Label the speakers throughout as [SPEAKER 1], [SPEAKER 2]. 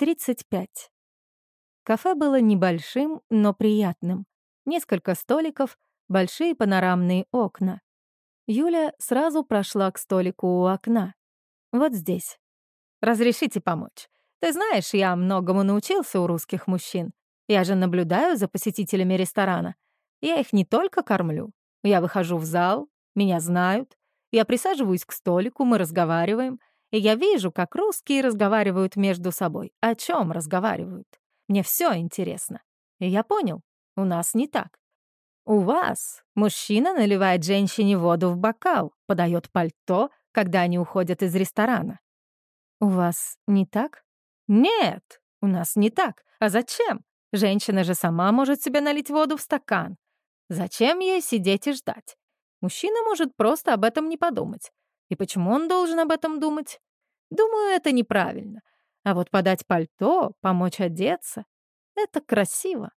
[SPEAKER 1] 35. Кафе было небольшим, но приятным. Несколько столиков, большие панорамные окна. Юля сразу прошла к столику у окна. Вот здесь. «Разрешите помочь? Ты знаешь, я многому научился у русских мужчин. Я же наблюдаю за посетителями ресторана. Я их не только кормлю. Я выхожу в зал, меня знают. Я присаживаюсь к столику, мы разговариваем. И я вижу, как русские разговаривают между собой. О чем разговаривают? Мне все интересно. И я понял, у нас не так. У вас мужчина наливает женщине воду в бокал, подает пальто, когда они уходят из ресторана. У вас не так? Нет, у нас не так. А зачем? Женщина же сама может себе налить воду в стакан. Зачем ей сидеть и ждать? Мужчина может просто об этом не подумать. И почему он должен об этом думать? Думаю, это неправильно. А вот подать пальто, помочь одеться — это красиво.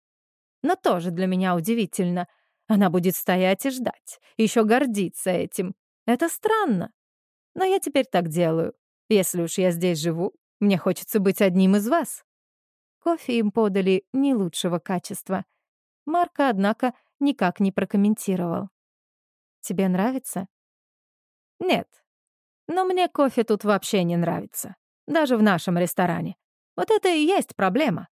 [SPEAKER 1] Но тоже для меня удивительно. Она будет стоять и ждать, еще гордиться этим. Это странно. Но я теперь так делаю. Если уж я здесь живу, мне хочется быть одним из вас. Кофе им подали не лучшего качества. Марка, однако, никак не прокомментировал. «Тебе нравится?» «Нет. Но мне кофе тут вообще не нравится. Даже в нашем ресторане. Вот это и есть проблема.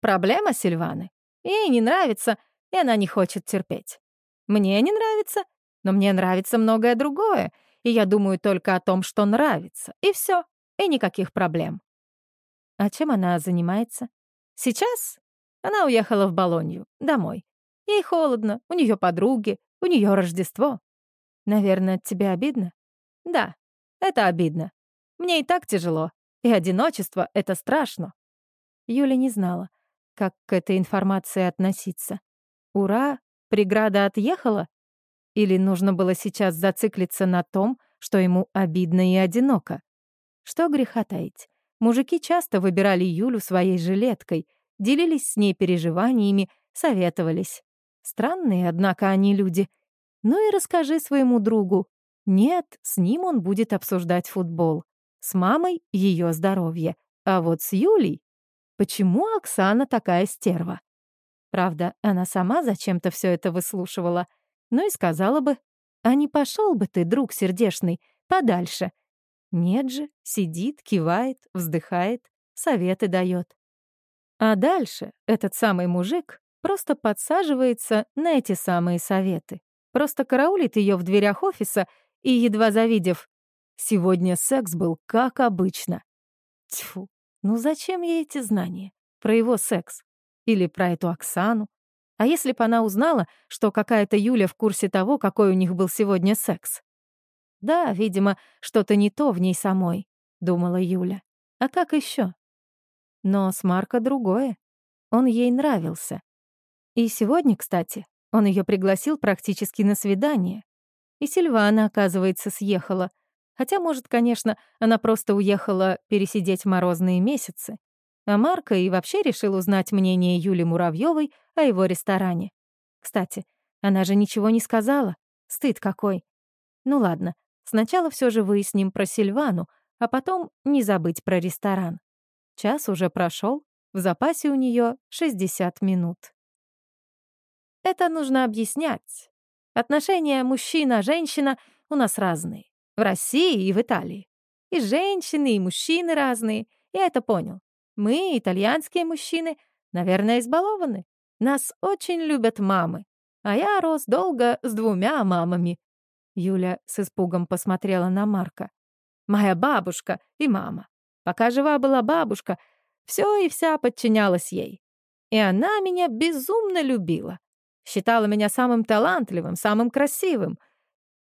[SPEAKER 1] Проблема Сильваны. Ей не нравится, и она не хочет терпеть. Мне не нравится, но мне нравится многое другое, и я думаю только о том, что нравится. И все, и никаких проблем. А чем она занимается? Сейчас она уехала в Болонью, домой. Ей холодно, у нее подруги, у нее Рождество. Наверное, тебе обидно? Да, это обидно. Мне и так тяжело, и одиночество — это страшно. Юля не знала, как к этой информации относиться. Ура, преграда отъехала? Или нужно было сейчас зациклиться на том, что ему обидно и одиноко? Что греха таить? Мужики часто выбирали Юлю своей жилеткой, делились с ней переживаниями, советовались. Странные, однако, они люди. Ну и расскажи своему другу. Нет, с ним он будет обсуждать футбол. С мамой — ее здоровье. А вот с Юлей... Почему Оксана такая стерва? Правда, она сама зачем-то все это выслушивала. Ну и сказала бы, а не пошел бы ты, друг сердешный, подальше. Нет же, сидит, кивает, вздыхает, советы дает. А дальше этот самый мужик просто подсаживается на эти самые советы. Просто караулит ее в дверях офиса и, едва завидев, сегодня секс был как обычно. Тьфу, ну зачем ей эти знания? Про его секс? Или про эту Оксану? А если бы она узнала, что какая-то Юля в курсе того, какой у них был сегодня секс? Да, видимо, что-то не то в ней самой, думала Юля. А как еще? Но с Марко другое. Он ей нравился. И сегодня, кстати, он ее пригласил практически на свидание. И Сильвана, оказывается, съехала. Хотя, может, конечно, она просто уехала пересидеть морозные месяцы. А Марко и вообще решил узнать мнение Юли Муравьевой о его ресторане. Кстати, она же ничего не сказала. Стыд какой. Ну ладно, сначала все же выясним про Сильвану, а потом не забыть про ресторан. Час уже прошел, в запасе у нее 60 минут. Это нужно объяснять. Отношения мужчина-женщина у нас разные. В России и в Италии. И женщины, и мужчины разные. Я это понял. Мы, итальянские мужчины, наверное, избалованы. Нас очень любят мамы. А я рос долго с двумя мамами. Юля с испугом посмотрела на Марка. Моя бабушка и мама. Пока жива была бабушка, все и вся подчинялась ей. И она меня безумно любила. Считала меня самым талантливым, самым красивым.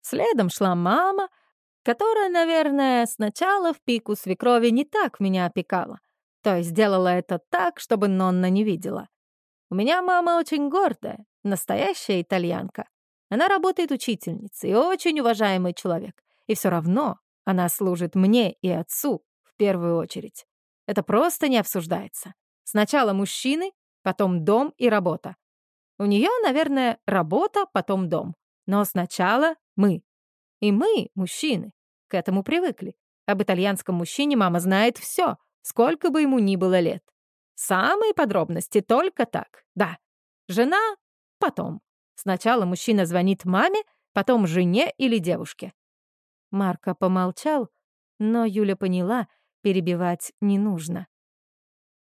[SPEAKER 1] Следом шла мама, которая, наверное, сначала в пику свекрови не так меня опекала. То есть сделала это так, чтобы Нонна не видела. У меня мама очень гордая, настоящая итальянка. Она работает учительницей очень уважаемый человек. И все равно она служит мне и отцу в первую очередь. Это просто не обсуждается. Сначала мужчины, потом дом и работа. У нее, наверное, работа, потом дом. Но сначала мы. И мы, мужчины, к этому привыкли. Об итальянском мужчине мама знает все, сколько бы ему ни было лет. Самые подробности только так, да. Жена — потом. Сначала мужчина звонит маме, потом жене или девушке. Марко помолчал, но Юля поняла, перебивать не нужно.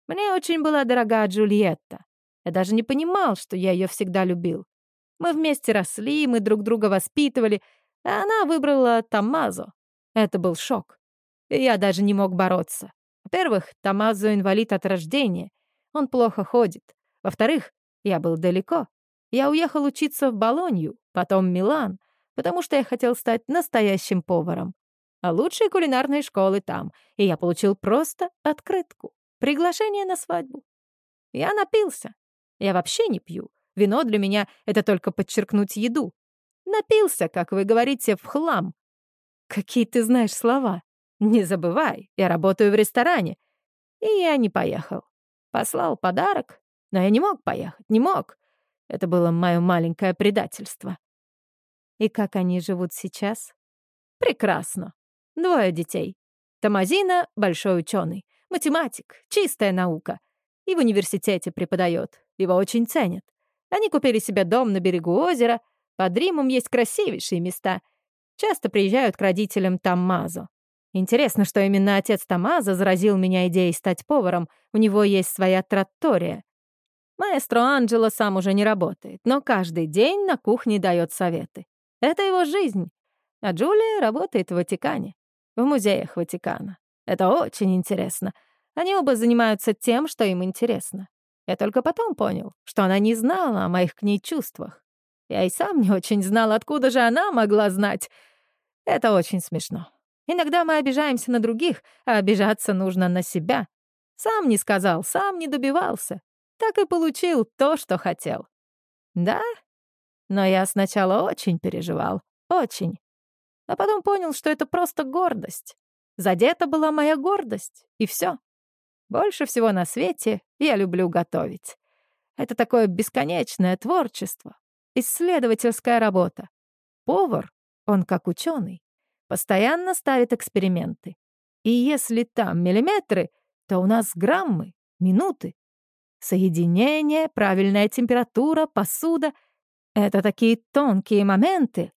[SPEAKER 1] Мне очень была дорога Джульетта. Я даже не понимал, что я ее всегда любил. Мы вместе росли, мы друг друга воспитывали, а она выбрала Тамазо. Это был шок. И я даже не мог бороться. Во-первых, Тамазо инвалид от рождения. Он плохо ходит. Во-вторых, я был далеко. Я уехал учиться в Болонью, потом Милан, потому что я хотел стать настоящим поваром. А лучшие кулинарные школы там, и я получил просто открытку. Приглашение на свадьбу. Я напился. Я вообще не пью. Вино для меня — это только подчеркнуть еду. Напился, как вы говорите, в хлам. Какие ты знаешь слова? Не забывай, я работаю в ресторане. И я не поехал. Послал подарок, но я не мог поехать, не мог. Это было мое маленькое предательство. И как они живут сейчас? Прекрасно. Двое детей. Тамазина — большой ученый, математик, чистая наука. И в университете преподает. Его очень ценят. Они купили себе дом на берегу озера. Под Римом есть красивейшие места. Часто приезжают к родителям Таммазо. Интересно, что именно отец Тамазо заразил меня идеей стать поваром. У него есть своя траттория. Маэстро Анджело сам уже не работает, но каждый день на кухне дает советы. Это его жизнь. А Джулия работает в Ватикане, в музеях Ватикана. Это очень интересно. Они оба занимаются тем, что им интересно. Я только потом понял, что она не знала о моих к ней чувствах. Я и сам не очень знал, откуда же она могла знать. Это очень смешно. Иногда мы обижаемся на других, а обижаться нужно на себя. Сам не сказал, сам не добивался. Так и получил то, что хотел. Да, но я сначала очень переживал, очень. А потом понял, что это просто гордость. Задета была моя гордость, и все. Больше всего на свете я люблю готовить. Это такое бесконечное творчество, исследовательская работа. Повар, он как ученый, постоянно ставит эксперименты. И если там миллиметры, то у нас граммы, минуты. Соединение, правильная температура, посуда — это такие тонкие моменты,